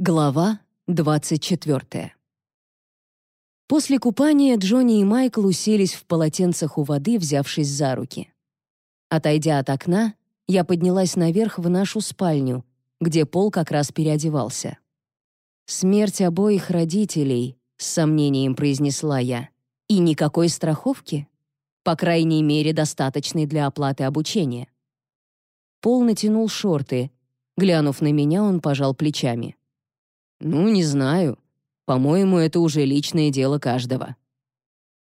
Глава 24. После купания Джонни и Майкл уселись в полотенцах у воды, взявшись за руки. Отойдя от окна, я поднялась наверх в нашу спальню, где Пол как раз переодевался. «Смерть обоих родителей», — с сомнением произнесла я. «И никакой страховки? По крайней мере, достаточной для оплаты обучения». Пол натянул шорты. Глянув на меня, он пожал плечами. «Ну, не знаю. По-моему, это уже личное дело каждого».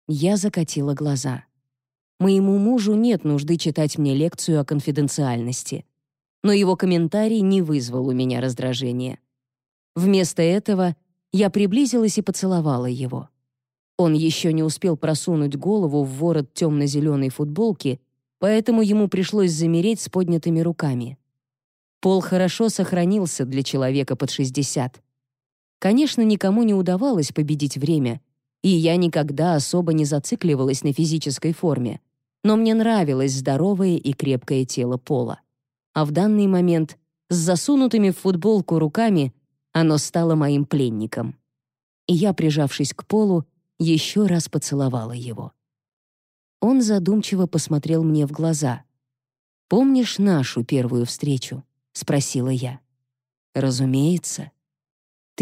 Я закатила глаза. Моему мужу нет нужды читать мне лекцию о конфиденциальности. Но его комментарий не вызвал у меня раздражения. Вместо этого я приблизилась и поцеловала его. Он еще не успел просунуть голову в ворот темно-зеленой футболки, поэтому ему пришлось замереть с поднятыми руками. Пол хорошо сохранился для человека под 60. Конечно, никому не удавалось победить время, и я никогда особо не зацикливалась на физической форме. Но мне нравилось здоровое и крепкое тело Пола. А в данный момент, с засунутыми в футболку руками, оно стало моим пленником. И я, прижавшись к Полу, еще раз поцеловала его. Он задумчиво посмотрел мне в глаза. «Помнишь нашу первую встречу?» — спросила я. «Разумеется»,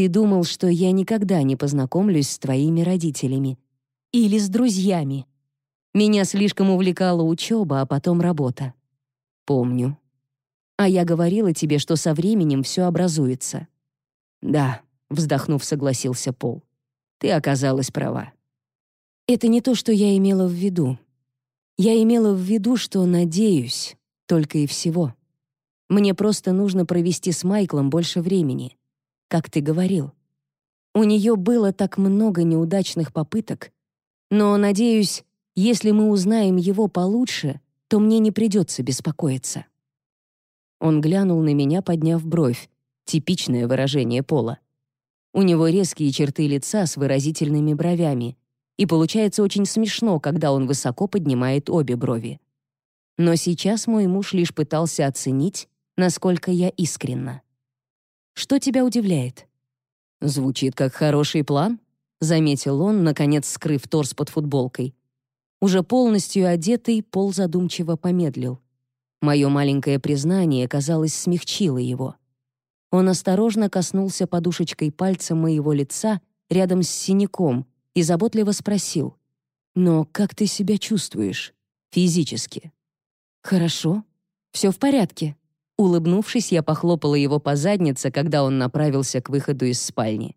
ты думал, что я никогда не познакомлюсь с твоими родителями. Или с друзьями. Меня слишком увлекала учеба, а потом работа. Помню. А я говорила тебе, что со временем все образуется. Да, вздохнув, согласился Пол. Ты оказалась права. Это не то, что я имела в виду. Я имела в виду, что надеюсь, только и всего. Мне просто нужно провести с Майклом больше времени как ты говорил. У нее было так много неудачных попыток, но, надеюсь, если мы узнаем его получше, то мне не придется беспокоиться». Он глянул на меня, подняв бровь, типичное выражение пола. У него резкие черты лица с выразительными бровями, и получается очень смешно, когда он высоко поднимает обе брови. Но сейчас мой муж лишь пытался оценить, насколько я искренна. Что тебя удивляет?» «Звучит как хороший план», — заметил он, наконец скрыв торс под футболкой. Уже полностью одетый, Пол задумчиво помедлил. Мое маленькое признание, казалось, смягчило его. Он осторожно коснулся подушечкой пальца моего лица рядом с синяком и заботливо спросил. «Но как ты себя чувствуешь? Физически?» «Хорошо. Все в порядке», Улыбнувшись, я похлопала его по заднице, когда он направился к выходу из спальни.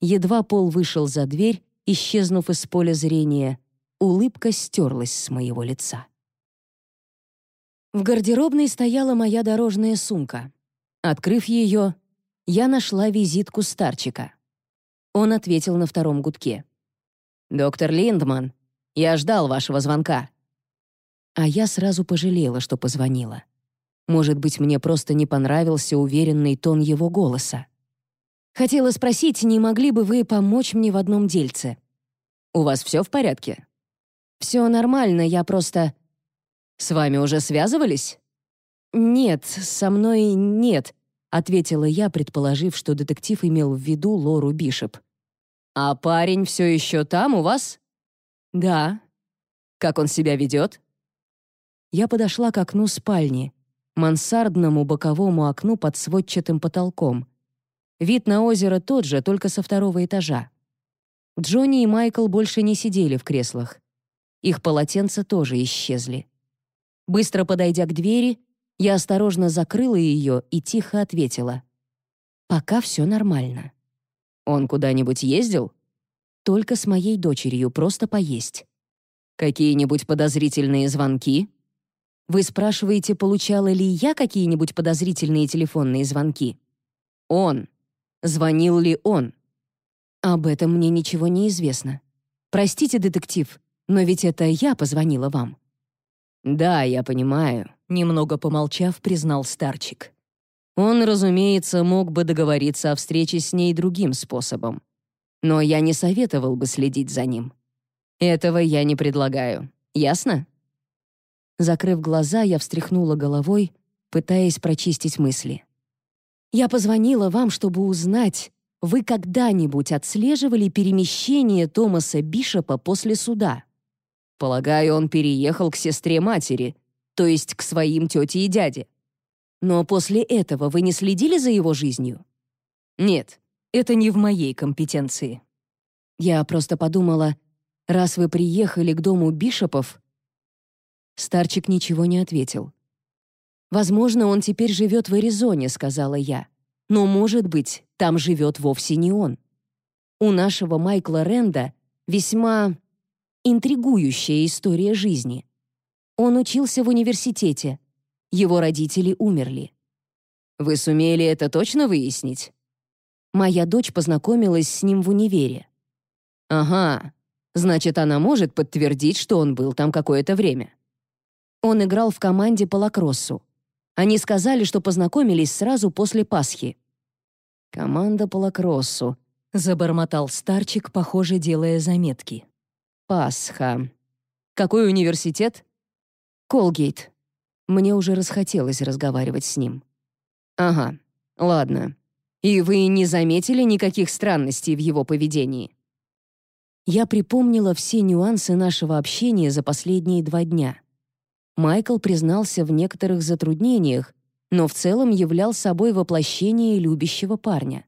Едва Пол вышел за дверь, исчезнув из поля зрения, улыбка стерлась с моего лица. В гардеробной стояла моя дорожная сумка. Открыв ее, я нашла визитку старчика. Он ответил на втором гудке. «Доктор Линдман, я ждал вашего звонка». А я сразу пожалела, что позвонила. Может быть, мне просто не понравился уверенный тон его голоса. Хотела спросить, не могли бы вы помочь мне в одном дельце? У вас все в порядке? Все нормально, я просто... С вами уже связывались? Нет, со мной нет, ответила я, предположив, что детектив имел в виду Лору Бишоп. А парень все еще там у вас? Да. Как он себя ведет? Я подошла к окну спальни мансардному боковому окну под сводчатым потолком. Вид на озеро тот же, только со второго этажа. Джонни и Майкл больше не сидели в креслах. Их полотенца тоже исчезли. Быстро подойдя к двери, я осторожно закрыла ее и тихо ответила. «Пока все нормально». «Он куда-нибудь ездил?» «Только с моей дочерью, просто поесть». «Какие-нибудь подозрительные звонки?» Вы спрашиваете, получала ли я какие-нибудь подозрительные телефонные звонки? Он. Звонил ли он? Об этом мне ничего не известно. Простите, детектив, но ведь это я позвонила вам. Да, я понимаю, немного помолчав, признал старчик. Он, разумеется, мог бы договориться о встрече с ней другим способом. Но я не советовал бы следить за ним. Этого я не предлагаю. Ясно? Закрыв глаза, я встряхнула головой, пытаясь прочистить мысли. Я позвонила вам, чтобы узнать, вы когда-нибудь отслеживали перемещение Томаса Бишопа после суда? Полагаю, он переехал к сестре матери, то есть к своим тете и дяде. Но после этого вы не следили за его жизнью? Нет, это не в моей компетенции. Я просто подумала, раз вы приехали к дому Бишопов... Старчик ничего не ответил. «Возможно, он теперь живет в Аризоне», — сказала я. «Но, может быть, там живет вовсе не он. У нашего Майкла Ренда весьма интригующая история жизни. Он учился в университете. Его родители умерли. Вы сумели это точно выяснить? Моя дочь познакомилась с ним в универе. Ага, значит, она может подтвердить, что он был там какое-то время. Он играл в команде по лакроссу. Они сказали, что познакомились сразу после Пасхи. «Команда по лакроссу», — забормотал старчик, похоже, делая заметки. «Пасха. Какой университет?» «Колгейт». Мне уже расхотелось разговаривать с ним. «Ага, ладно. И вы не заметили никаких странностей в его поведении?» Я припомнила все нюансы нашего общения за последние два дня. Майкл признался в некоторых затруднениях, но в целом являл собой воплощение любящего парня.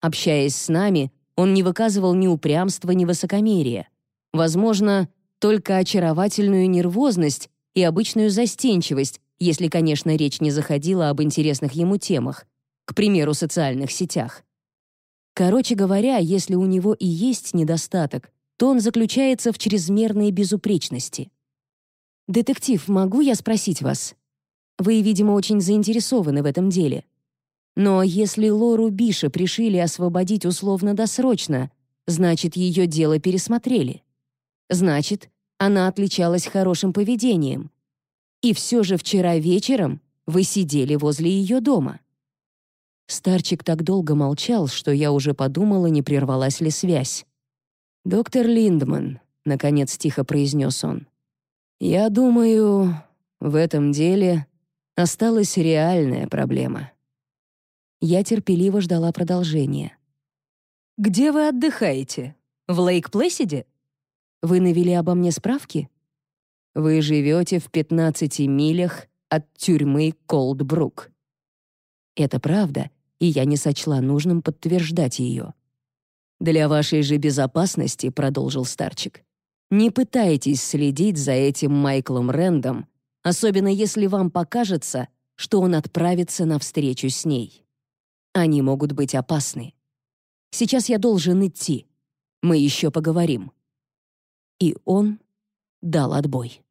Общаясь с нами, он не выказывал ни упрямства, ни высокомерия. Возможно, только очаровательную нервозность и обычную застенчивость, если, конечно, речь не заходила об интересных ему темах, к примеру, социальных сетях. Короче говоря, если у него и есть недостаток, то он заключается в чрезмерной безупречности. «Детектив, могу я спросить вас? Вы, видимо, очень заинтересованы в этом деле. Но если Лору Биша пришили освободить условно-досрочно, значит, ее дело пересмотрели. Значит, она отличалась хорошим поведением. И все же вчера вечером вы сидели возле ее дома». Старчик так долго молчал, что я уже подумала, не прервалась ли связь. «Доктор Линдман», — наконец тихо произнес он, я думаю, в этом деле осталась реальная проблема. Я терпеливо ждала продолжения. «Где вы отдыхаете? В Лейк-Плэсиде? Вы навели обо мне справки? Вы живете в 15 милях от тюрьмы Колдбрук. Это правда, и я не сочла нужным подтверждать ее. «Для вашей же безопасности», — продолжил старчик, не пытайтесь следить за этим Майклом Рэндом, особенно если вам покажется, что он отправится на встречу с ней. Они могут быть опасны. Сейчас я должен идти. Мы еще поговорим. И он дал отбой.